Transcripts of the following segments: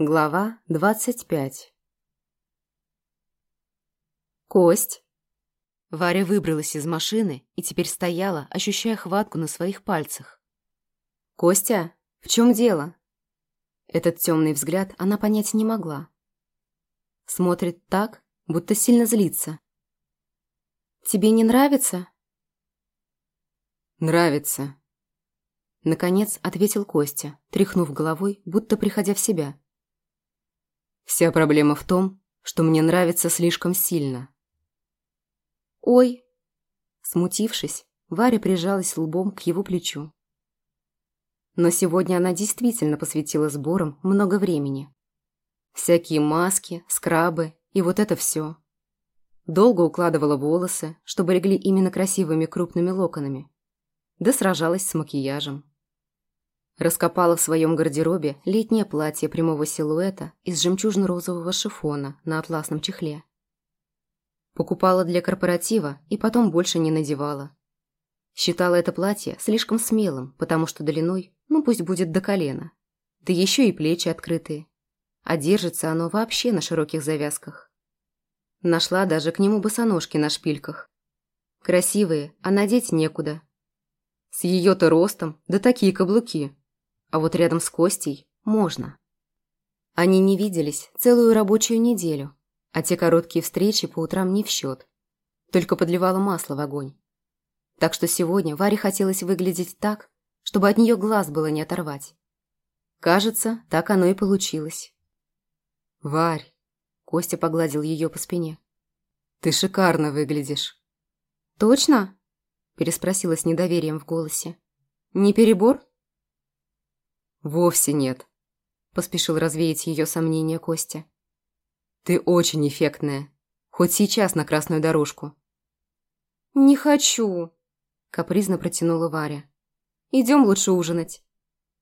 Глава двадцать пять «Кость!» Варя выбралась из машины и теперь стояла, ощущая хватку на своих пальцах. «Костя, в чем дело?» Этот темный взгляд она понять не могла. Смотрит так, будто сильно злится. «Тебе не нравится?» «Нравится», — наконец ответил Костя, тряхнув головой, будто приходя в себя. Вся проблема в том, что мне нравится слишком сильно. «Ой!» Смутившись, Варя прижалась лбом к его плечу. Но сегодня она действительно посвятила сборам много времени. Всякие маски, скрабы и вот это все. Долго укладывала волосы, чтобы легли именно красивыми крупными локонами. Да сражалась с макияжем. Раскопала в своем гардеробе летнее платье прямого силуэта из жемчужно-розового шифона на атласном чехле. Покупала для корпоратива и потом больше не надевала. Считала это платье слишком смелым, потому что длиной, ну пусть будет до колена. Да еще и плечи открытые. А держится оно вообще на широких завязках. Нашла даже к нему босоножки на шпильках. Красивые, а надеть некуда. С ее-то ростом, да такие каблуки. А вот рядом с Костей можно. Они не виделись целую рабочую неделю, а те короткие встречи по утрам не в счет. Только подливала масло в огонь. Так что сегодня Варе хотелось выглядеть так, чтобы от нее глаз было не оторвать. Кажется, так оно и получилось. «Варь!» – Костя погладил ее по спине. «Ты шикарно выглядишь!» «Точно?» – переспросила с недоверием в голосе. «Не перебор?» «Вовсе нет», – поспешил развеять ее сомнения Костя. «Ты очень эффектная. Хоть сейчас на красную дорожку». «Не хочу», – капризно протянула Варя. «Идем лучше ужинать.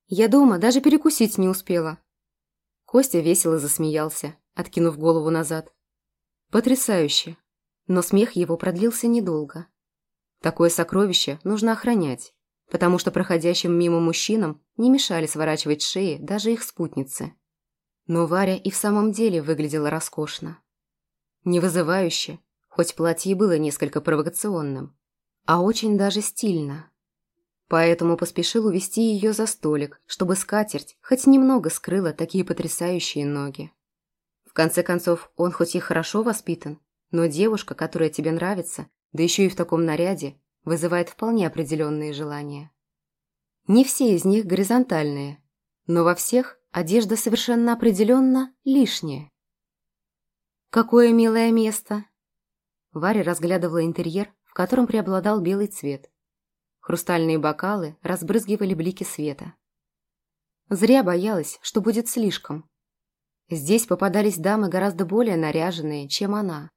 Я дома даже перекусить не успела». Костя весело засмеялся, откинув голову назад. Потрясающе. Но смех его продлился недолго. Такое сокровище нужно охранять потому что проходящим мимо мужчинам не мешали сворачивать шеи даже их спутницы. Но Варя и в самом деле выглядела роскошно. Не вызывающе, хоть платье было несколько провокационным, а очень даже стильно. Поэтому поспешил увести ее за столик, чтобы скатерть хоть немного скрыла такие потрясающие ноги. В конце концов, он хоть и хорошо воспитан, но девушка, которая тебе нравится, да еще и в таком наряде, вызывает вполне определенные желания. Не все из них горизонтальные, но во всех одежда совершенно определенно лишняя. «Какое милое место!» Варя разглядывала интерьер, в котором преобладал белый цвет. Хрустальные бокалы разбрызгивали блики света. Зря боялась, что будет слишком. Здесь попадались дамы гораздо более наряженные, чем она.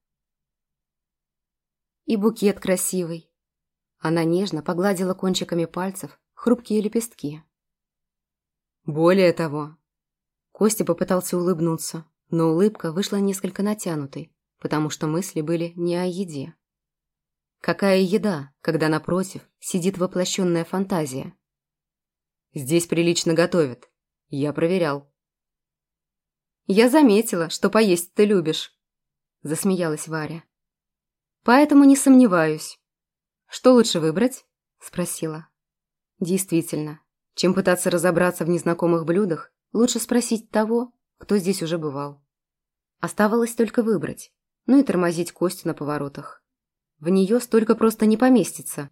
И букет красивый. Она нежно погладила кончиками пальцев хрупкие лепестки. «Более того...» Костя попытался улыбнуться, но улыбка вышла несколько натянутой, потому что мысли были не о еде. Какая еда, когда напротив сидит воплощенная фантазия? Здесь прилично готовят. Я проверял. Я заметила, что поесть ты любишь, засмеялась Варя. Поэтому не сомневаюсь. «Что лучше выбрать?» – спросила. Действительно, чем пытаться разобраться в незнакомых блюдах, лучше спросить того, кто здесь уже бывал. Оставалось только выбрать, ну и тормозить Костю на поворотах. В нее столько просто не поместится.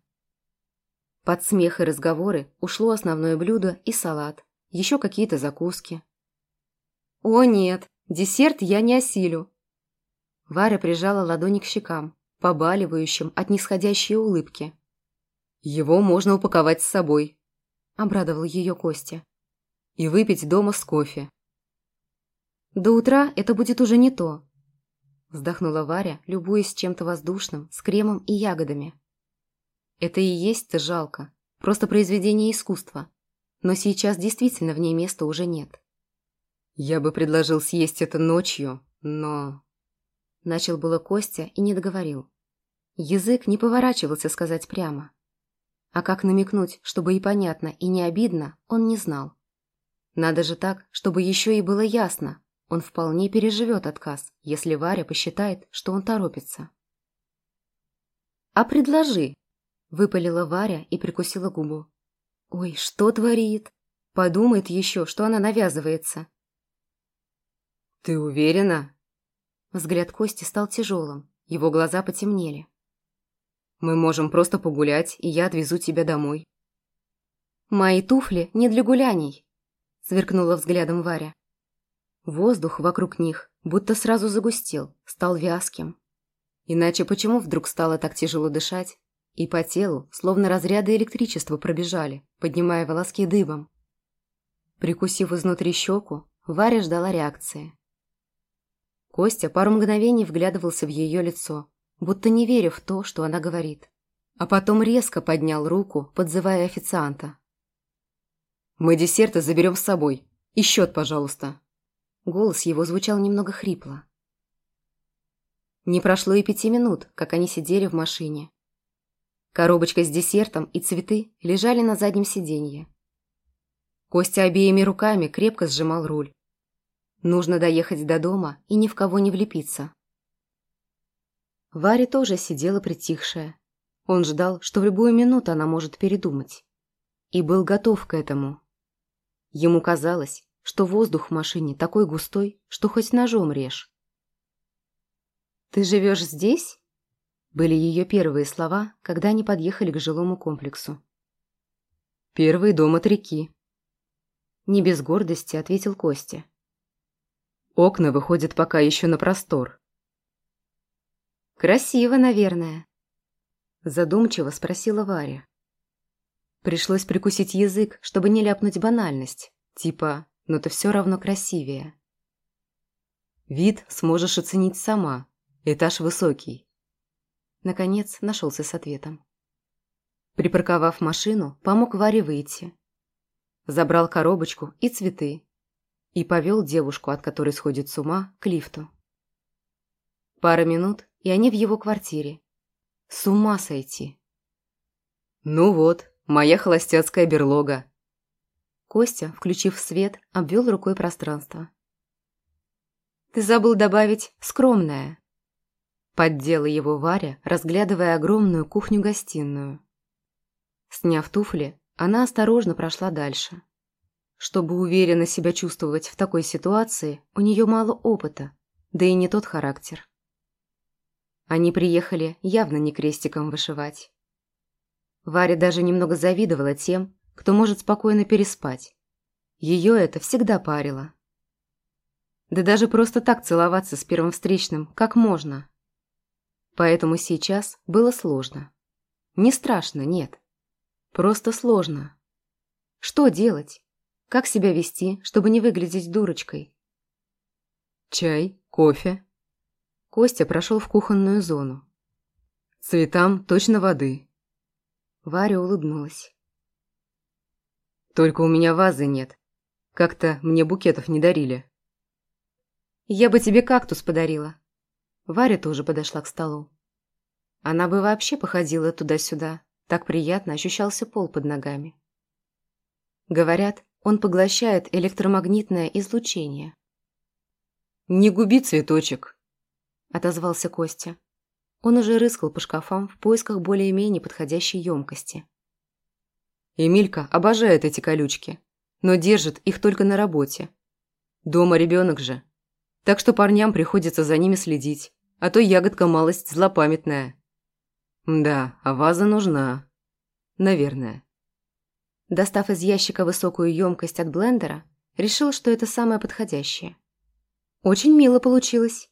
Под смех и разговоры ушло основное блюдо и салат, еще какие-то закуски. «О нет, десерт я не осилю!» Варя прижала ладони к щекам, побаливающим от нисходящей улыбки. «Его можно упаковать с собой», – обрадовал ее Костя. «И выпить дома с кофе». «До утра это будет уже не то», – вздохнула Варя, любуясь чем-то воздушным, с кремом и ягодами. «Это и есть-то жалко, просто произведение искусства, но сейчас действительно в ней места уже нет». «Я бы предложил съесть это ночью, но...» Начал было Костя и не договорил. Язык не поворачивался сказать прямо. А как намекнуть, чтобы и понятно, и не обидно, он не знал. Надо же так, чтобы еще и было ясно. Он вполне переживет отказ, если Варя посчитает, что он торопится. «А предложи!» – выпалила Варя и прикусила губу. «Ой, что творит? Подумает еще, что она навязывается». «Ты уверена?» Взгляд Кости стал тяжелым, его глаза потемнели. «Мы можем просто погулять, и я отвезу тебя домой». «Мои туфли не для гуляний», – сверкнула взглядом Варя. Воздух вокруг них будто сразу загустел, стал вязким. Иначе почему вдруг стало так тяжело дышать? И по телу словно разряды электричества пробежали, поднимая волоски дыбом. Прикусив изнутри щеку, Варя ждала реакции. Костя пару мгновений вглядывался в ее лицо, будто не веря в то, что она говорит. А потом резко поднял руку, подзывая официанта. Мы десерты заберем с собой. И счет, пожалуйста». Голос его звучал немного хрипло. Не прошло и пяти минут, как они сидели в машине. Коробочка с десертом и цветы лежали на заднем сиденье. Костя обеими руками крепко сжимал руль. Нужно доехать до дома и ни в кого не влепиться. Варя тоже сидела притихшая. Он ждал, что в любую минуту она может передумать. И был готов к этому. Ему казалось, что воздух в машине такой густой, что хоть ножом режь. «Ты живешь здесь?» Были ее первые слова, когда они подъехали к жилому комплексу. «Первый дом от реки», — не без гордости ответил Костя. «Окна выходят пока еще на простор». «Красиво, наверное», — задумчиво спросила Варя. Пришлось прикусить язык, чтобы не ляпнуть банальность, типа «но ты все равно красивее». «Вид сможешь оценить сама. Этаж высокий». Наконец нашелся с ответом. Припарковав машину, помог Варе выйти. Забрал коробочку и цветы. И повел девушку, от которой сходит с ума, к лифту. Пара минут, и они в его квартире. С ума сойти. «Ну вот, Моя холостяцкая берлога. Костя, включив свет, обвел рукой пространство. Ты забыл добавить «скромная». Поддела его Варя, разглядывая огромную кухню-гостиную. Сняв туфли, она осторожно прошла дальше. Чтобы уверенно себя чувствовать в такой ситуации, у нее мало опыта, да и не тот характер. Они приехали явно не крестиком вышивать. Варя даже немного завидовала тем, кто может спокойно переспать. Ее это всегда парило. Да даже просто так целоваться с первым встречным, как можно. Поэтому сейчас было сложно. Не страшно, нет. Просто сложно. Что делать? Как себя вести, чтобы не выглядеть дурочкой? Чай, кофе. Костя прошел в кухонную зону. Цветам точно воды. Варя улыбнулась. «Только у меня вазы нет. Как-то мне букетов не дарили». «Я бы тебе кактус подарила». Варя тоже подошла к столу. Она бы вообще походила туда-сюда. Так приятно ощущался пол под ногами. Говорят, он поглощает электромагнитное излучение. «Не губи цветочек», — отозвался Костя. Он уже рыскал по шкафам в поисках более-менее подходящей емкости. Эмилька обожает эти колючки, но держит их только на работе. Дома ребенок же. Так что парням приходится за ними следить, а то ягодка малость злопамятная. Да, а ваза нужна. Наверное. Достав из ящика высокую емкость от блендера, решил, что это самое подходящее. Очень мило получилось.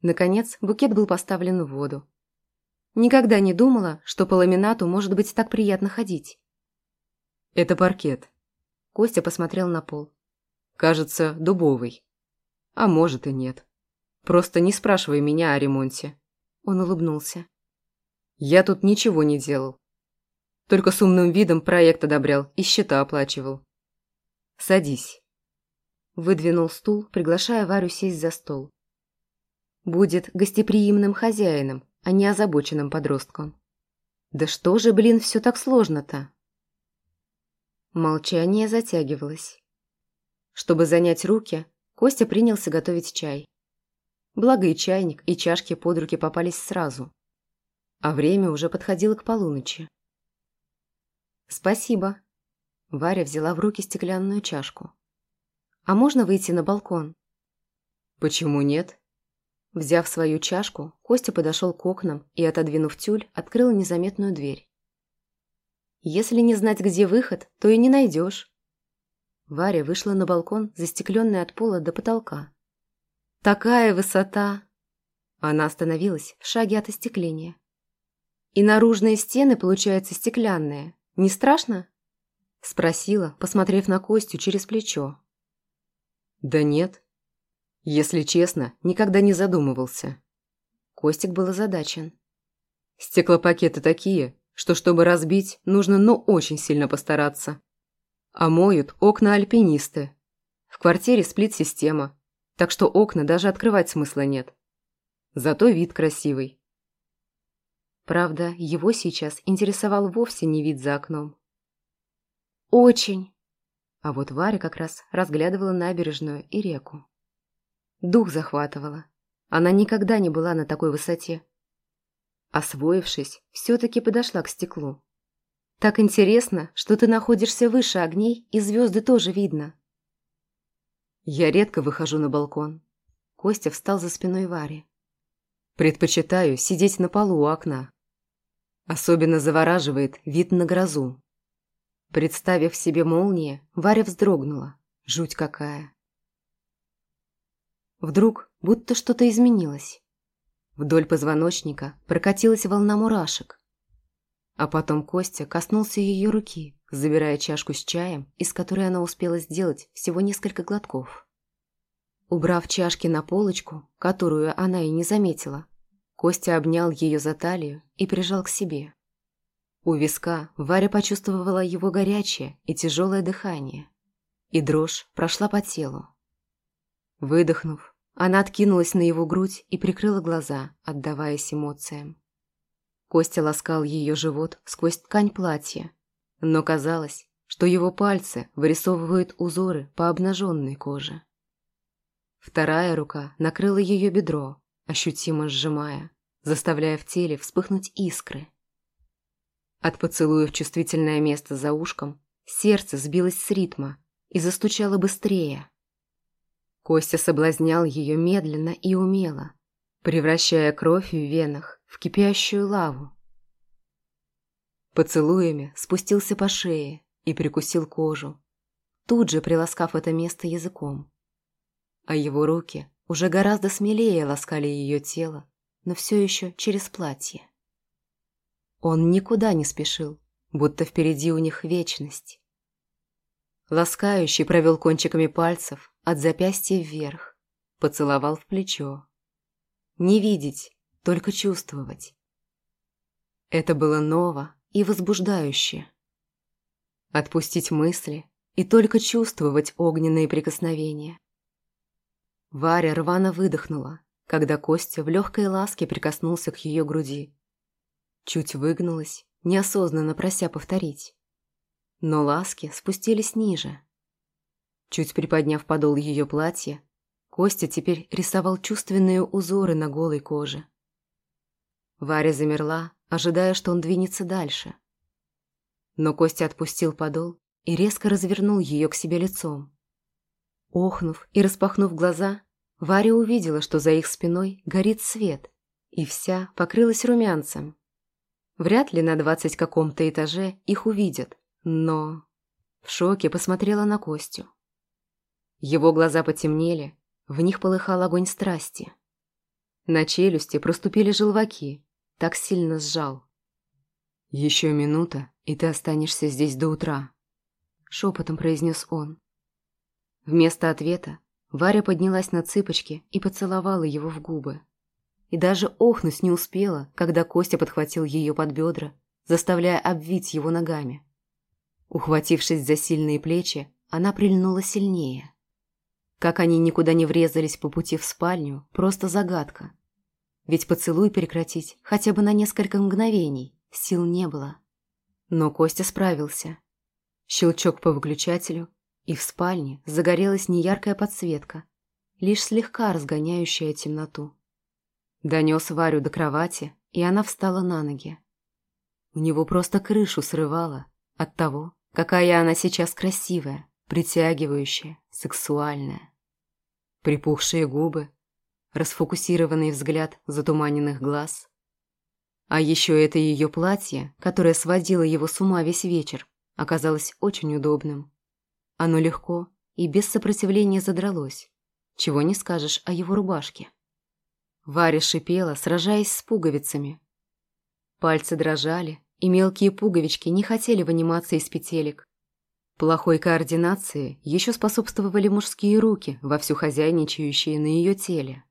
Наконец, букет был поставлен в воду. Никогда не думала, что по ламинату может быть так приятно ходить. «Это паркет». Костя посмотрел на пол. «Кажется, дубовый. А может и нет. Просто не спрашивай меня о ремонте». Он улыбнулся. «Я тут ничего не делал. Только с умным видом проект одобрял и счета оплачивал. Садись». Выдвинул стул, приглашая Варю сесть за стол. Будет гостеприимным хозяином, а не озабоченным подростком. Да что же, блин, все так сложно-то? Молчание затягивалось. Чтобы занять руки, Костя принялся готовить чай. Благо и чайник, и чашки под руки попались сразу. А время уже подходило к полуночи. «Спасибо». Варя взяла в руки стеклянную чашку. «А можно выйти на балкон?» «Почему нет?» Взяв свою чашку, Костя подошел к окнам и, отодвинув тюль, открыл незаметную дверь. «Если не знать, где выход, то и не найдешь». Варя вышла на балкон, застекленный от пола до потолка. «Такая высота!» Она остановилась в шаге от остекления. «И наружные стены, получаются, стеклянные. Не страшно?» Спросила, посмотрев на Костю через плечо. «Да нет», если честно, никогда не задумывался. Костик был озадачен. Стеклопакеты такие, что чтобы разбить, нужно ну очень сильно постараться. А моют окна альпинисты. В квартире сплит-система, так что окна даже открывать смысла нет. Зато вид красивый. Правда, его сейчас интересовал вовсе не вид за окном. Очень. А вот Варя как раз разглядывала набережную и реку. Дух захватывало. Она никогда не была на такой высоте. Освоившись, все-таки подошла к стеклу. Так интересно, что ты находишься выше огней, и звезды тоже видно. Я редко выхожу на балкон. Костя встал за спиной Вари. Предпочитаю сидеть на полу у окна. Особенно завораживает вид на грозу. Представив себе молнии, Варя вздрогнула. Жуть какая. Вдруг будто что-то изменилось. Вдоль позвоночника прокатилась волна мурашек. А потом Костя коснулся ее руки, забирая чашку с чаем, из которой она успела сделать всего несколько глотков. Убрав чашки на полочку, которую она и не заметила, Костя обнял ее за талию и прижал к себе. У виска Варя почувствовала его горячее и тяжелое дыхание, и дрожь прошла по телу. Выдохнув, она откинулась на его грудь и прикрыла глаза, отдаваясь эмоциям. Костя ласкал ее живот сквозь ткань платья, но казалось, что его пальцы вырисовывают узоры по обнаженной коже. Вторая рука накрыла ее бедро, ощутимо сжимая, заставляя в теле вспыхнуть искры. От поцелуя в чувствительное место за ушком сердце сбилось с ритма и застучало быстрее. Костя соблазнял ее медленно и умело, превращая кровь в венах в кипящую лаву. Поцелуями спустился по шее и прикусил кожу, тут же приласкав это место языком. А его руки уже гораздо смелее ласкали ее тело, но все еще через платье. Он никуда не спешил, будто впереди у них вечность. Ласкающий провел кончиками пальцев от запястья вверх, поцеловал в плечо. Не видеть, только чувствовать. Это было ново и возбуждающе. Отпустить мысли и только чувствовать огненные прикосновения. Варя рвано выдохнула, когда Костя в легкой ласке прикоснулся к ее груди. Чуть выгнулась, неосознанно прося повторить. Но ласки спустились ниже, Чуть приподняв подол ее платья, Костя теперь рисовал чувственные узоры на голой коже. Варя замерла, ожидая, что он двинется дальше. Но Костя отпустил подол и резко развернул ее к себе лицом. Охнув и распахнув глаза, Варя увидела, что за их спиной горит свет, и вся покрылась румянцем. Вряд ли на двадцать каком-то этаже их увидят, но... В шоке посмотрела на Костю. Его глаза потемнели, в них полыхал огонь страсти. На челюсти проступили желваки, так сильно сжал. «Еще минута, и ты останешься здесь до утра», — шепотом произнес он. Вместо ответа Варя поднялась на цыпочки и поцеловала его в губы. И даже охнуть не успела, когда Костя подхватил ее под бедра, заставляя обвить его ногами. Ухватившись за сильные плечи, она прильнула сильнее. Как они никуда не врезались по пути в спальню, просто загадка. Ведь поцелуй прекратить хотя бы на несколько мгновений сил не было. Но Костя справился. Щелчок по выключателю, И в спальне загорелась неяркая подсветка, лишь слегка разгоняющая темноту. Донес Варю до кровати, и она встала на ноги. У него просто крышу срывало от того, какая она сейчас красивая, притягивающая, сексуальная. Припухшие губы, расфокусированный взгляд затуманенных глаз. А еще это ее платье, которое сводило его с ума весь вечер, оказалось очень удобным. Оно легко и без сопротивления задралось, чего не скажешь о его рубашке. Варя шипела, сражаясь с пуговицами. Пальцы дрожали, и мелкие пуговички не хотели выниматься из петелек. Плохой координации еще способствовали мужские руки, вовсю хозяйничающие на ее теле.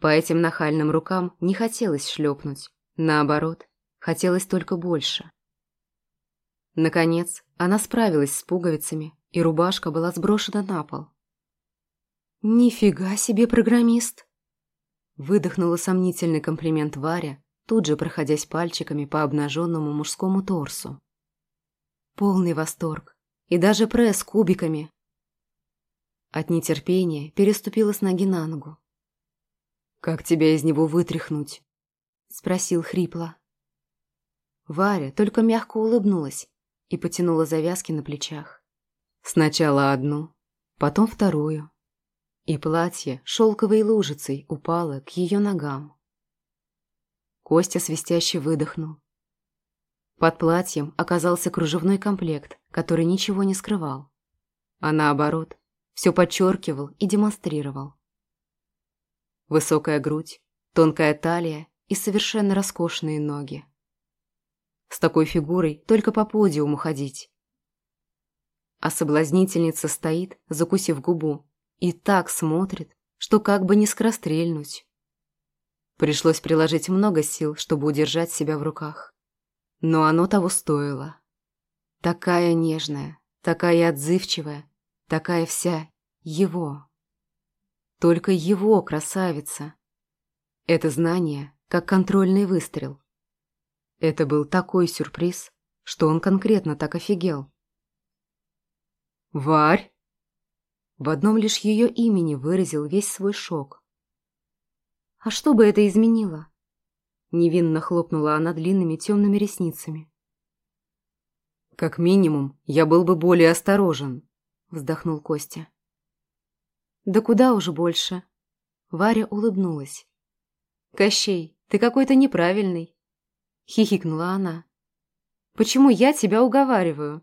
По этим нахальным рукам не хотелось шлепнуть. Наоборот, хотелось только больше. Наконец, она справилась с пуговицами, и рубашка была сброшена на пол. «Нифига себе программист!» Выдохнула сомнительный комплимент Варя, тут же проходясь пальчиками по обнаженному мужскому торсу. Полный восторг. И даже пресс кубиками. От нетерпения переступила с ноги на ногу. «Как тебя из него вытряхнуть?» — спросил хрипло. Варя только мягко улыбнулась и потянула завязки на плечах. Сначала одну, потом вторую. И платье шелковой лужицей упало к ее ногам. Костя свистяще выдохнул. Под платьем оказался кружевной комплект, который ничего не скрывал, а наоборот, все подчеркивал и демонстрировал. Высокая грудь, тонкая талия и совершенно роскошные ноги. С такой фигурой только по подиуму ходить. А соблазнительница стоит, закусив губу, и так смотрит, что как бы не скорострельнуть. Пришлось приложить много сил, чтобы удержать себя в руках. Но оно того стоило. Такая нежная, такая отзывчивая, такая вся его. Только его красавица. Это знание, как контрольный выстрел. Это был такой сюрприз, что он конкретно так офигел. «Варь!» В одном лишь ее имени выразил весь свой шок. «А что бы это изменило?» Невинно хлопнула она длинными темными ресницами. «Как минимум, я был бы более осторожен», — вздохнул Костя. «Да куда уже больше?» Варя улыбнулась. «Кощей, ты какой-то неправильный», — хихикнула она. «Почему я тебя уговариваю?»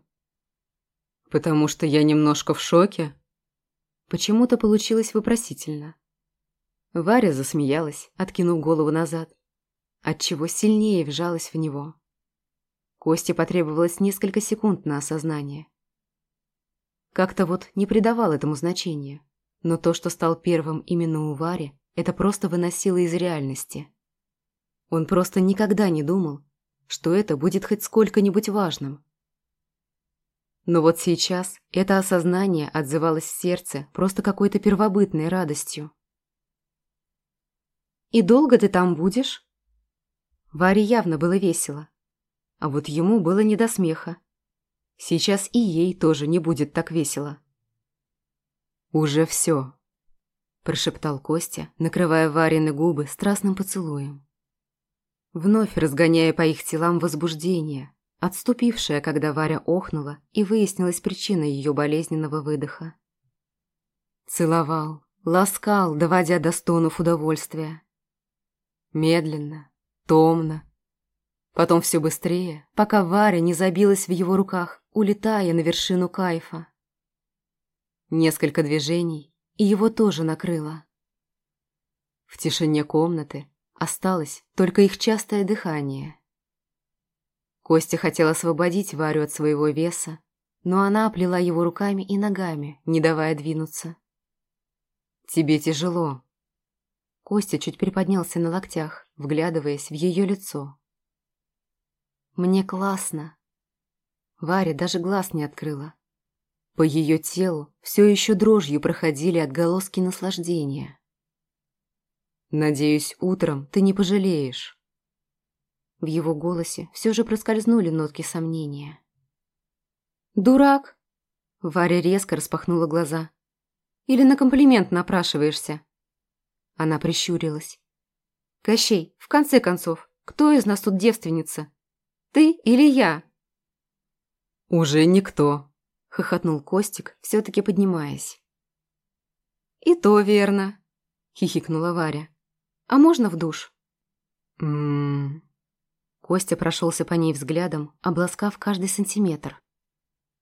«Потому что я немножко в шоке». Почему-то получилось вопросительно. Варя засмеялась, откинув голову назад, отчего сильнее вжалась в него. Косте потребовалось несколько секунд на осознание. Как-то вот не придавал этому значения. Но то, что стал первым именно у Вари, это просто выносило из реальности. Он просто никогда не думал, что это будет хоть сколько-нибудь важным. Но вот сейчас это осознание отзывалось в сердце просто какой-то первобытной радостью. «И долго ты там будешь?» Варе явно было весело. А вот ему было не до смеха. Сейчас и ей тоже не будет так весело. «Уже все», – прошептал Костя, накрывая Варины губы страстным поцелуем. Вновь разгоняя по их телам возбуждение, отступившее, когда Варя охнула, и выяснилась причина ее болезненного выдоха. Целовал, ласкал, доводя до стонов удовольствия. Медленно, томно. Потом все быстрее, пока Варя не забилась в его руках, улетая на вершину кайфа. Несколько движений, и его тоже накрыло. В тишине комнаты осталось только их частое дыхание. Костя хотел освободить Варю от своего веса, но она оплела его руками и ногами, не давая двинуться. «Тебе тяжело». Костя чуть приподнялся на локтях, вглядываясь в ее лицо. «Мне классно». Варя даже глаз не открыла, по ее телу все еще дрожью проходили отголоски наслаждения. «Надеюсь, утром ты не пожалеешь». В его голосе все же проскользнули нотки сомнения. «Дурак!» Варя резко распахнула глаза. «Или на комплимент напрашиваешься?» Она прищурилась. «Кощей, в конце концов, кто из нас тут девственница? Ты или я?» «Уже никто», — хохотнул Костик, все-таки поднимаясь. «И то верно», — хихикнула Варя. «А можно в душ?» «Ммм...» Костя прошелся по ней взглядом, обласкав каждый сантиметр.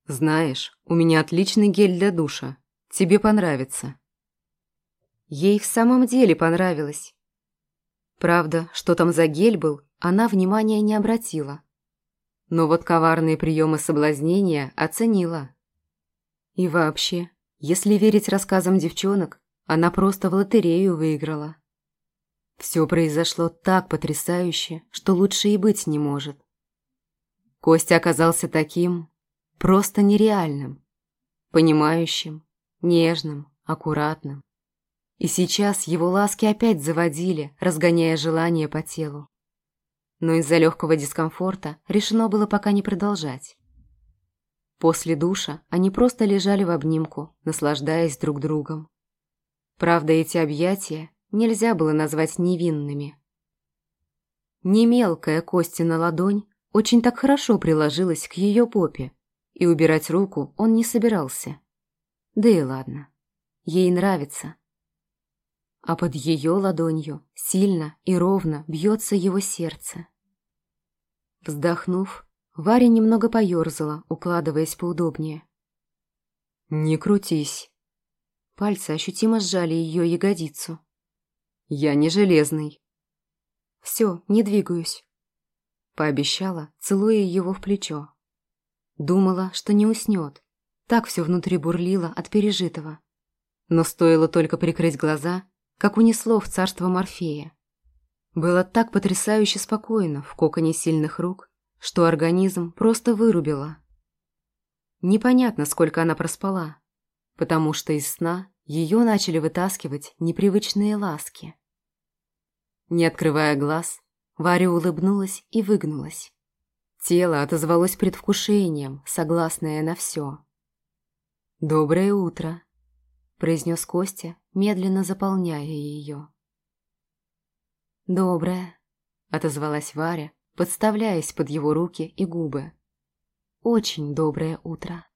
«Знаешь, у меня отличный гель для душа. Тебе понравится». Ей в самом деле понравилось. Правда, что там за гель был, она внимания не обратила. Но вот коварные приемы соблазнения оценила. И вообще, если верить рассказам девчонок, она просто в лотерею выиграла. Все произошло так потрясающе, что лучше и быть не может. Костя оказался таким, просто нереальным, понимающим, нежным, аккуратным. И сейчас его ласки опять заводили, разгоняя желание по телу. Но из-за легкого дискомфорта решено было пока не продолжать. После душа они просто лежали в обнимку, наслаждаясь друг другом. Правда, эти объятия нельзя было назвать невинными. Не мелкая Костина ладонь очень так хорошо приложилась к ее попе, и убирать руку он не собирался. Да и ладно, ей нравится. А под ее ладонью сильно и ровно бьется его сердце. Вздохнув, Варя немного поерзала, укладываясь поудобнее. «Не крутись». Пальцы ощутимо сжали ее ягодицу. «Я не железный». «Все, не двигаюсь», — пообещала, целуя его в плечо. Думала, что не уснет. Так все внутри бурлило от пережитого. Но стоило только прикрыть глаза, как унесло в царство Морфея. Было так потрясающе спокойно в коконе сильных рук, что организм просто вырубило. Непонятно, сколько она проспала, потому что из сна ее начали вытаскивать непривычные ласки. Не открывая глаз, Варя улыбнулась и выгнулась. Тело отозвалось предвкушением, согласное на все. «Доброе утро», — произнес Костя, медленно заполняя ее. «Доброе», — отозвалась Варя, подставляясь под его руки и губы. «Очень доброе утро».